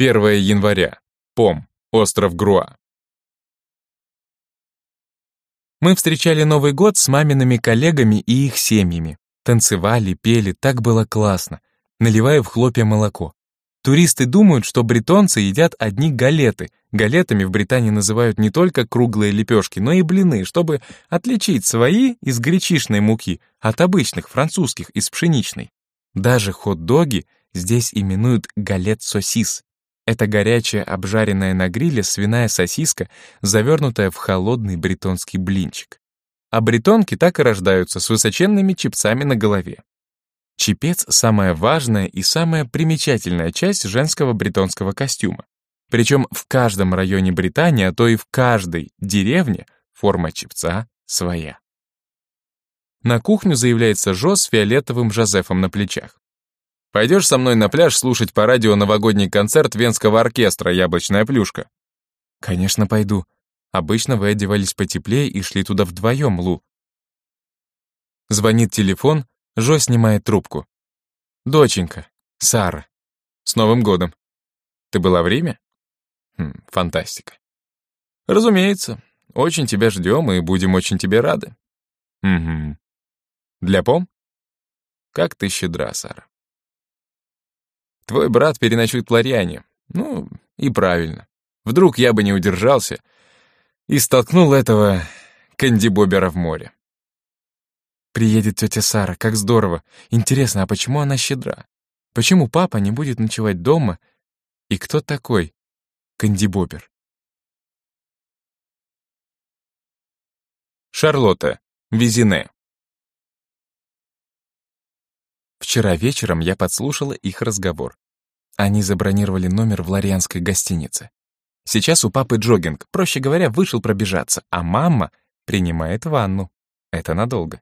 1 января. Пом. Остров Груа. Мы встречали Новый год с мамиными коллегами и их семьями. Танцевали, пели, так было классно. Наливаю в хлопья молоко. Туристы думают, что бретонцы едят одни галеты. Галетами в Британии называют не только круглые лепешки, но и блины, чтобы отличить свои из гречишной муки от обычных французских из пшеничной. Даже хот-доги здесь именуют галет-сосис. Это горячая, обжаренная на гриле свиная сосиска, завернутая в холодный бретонский блинчик. А бретонки так и рождаются с высоченными чипцами на голове. Чепец — самая важная и самая примечательная часть женского бретонского костюма. Причем в каждом районе Британии, а то и в каждой деревне форма чепца своя. На кухню заявляется Жо с фиолетовым Жозефом на плечах. Пойдешь со мной на пляж слушать по радио новогодний концерт венского оркестра «Яблочная плюшка»?» «Конечно, пойду. Обычно вы одевались потеплее и шли туда вдвоем, Лу». Звонит телефон, Жо снимает трубку. «Доченька, Сара, с Новым годом. Ты была в Риме?» хм, «Фантастика». «Разумеется, очень тебя ждем и будем очень тебе рады». «Угу. Для пом?» «Как ты щедра, Сара». Твой брат переночует в Ларьяне. Ну, и правильно. Вдруг я бы не удержался и столкнул этого кандибобера в море. Приедет тетя Сара, как здорово. Интересно, а почему она щедра? Почему папа не будет ночевать дома? И кто такой кандибобер? Шарлотта, Визине. Вчера вечером я подслушала их разговор. Они забронировали номер в ларианской гостинице. Сейчас у папы джогинг, проще говоря, вышел пробежаться, а мама принимает ванну. Это надолго.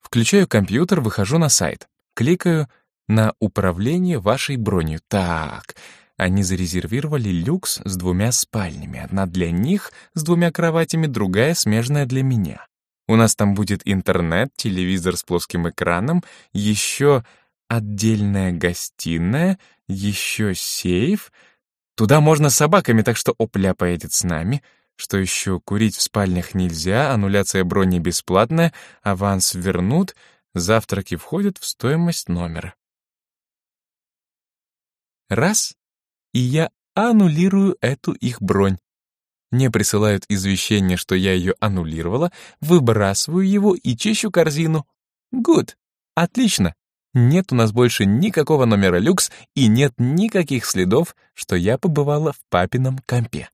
Включаю компьютер, выхожу на сайт, кликаю на управление вашей бронью. Так, они зарезервировали люкс с двумя спальнями. Одна для них с двумя кроватями, другая смежная для меня. У нас там будет интернет, телевизор с плоским экраном, еще отдельная гостиная, еще сейф. Туда можно с собаками, так что Опля поедет с нами. Что еще, курить в спальнях нельзя, аннуляция брони бесплатная, аванс вернут, завтраки входят в стоимость номера. Раз, и я аннулирую эту их бронь. Мне присылают извещение, что я ее аннулировала, выбрасываю его и чищу корзину. Good. Отлично. Нет у нас больше никакого номера люкс и нет никаких следов, что я побывала в папином компе.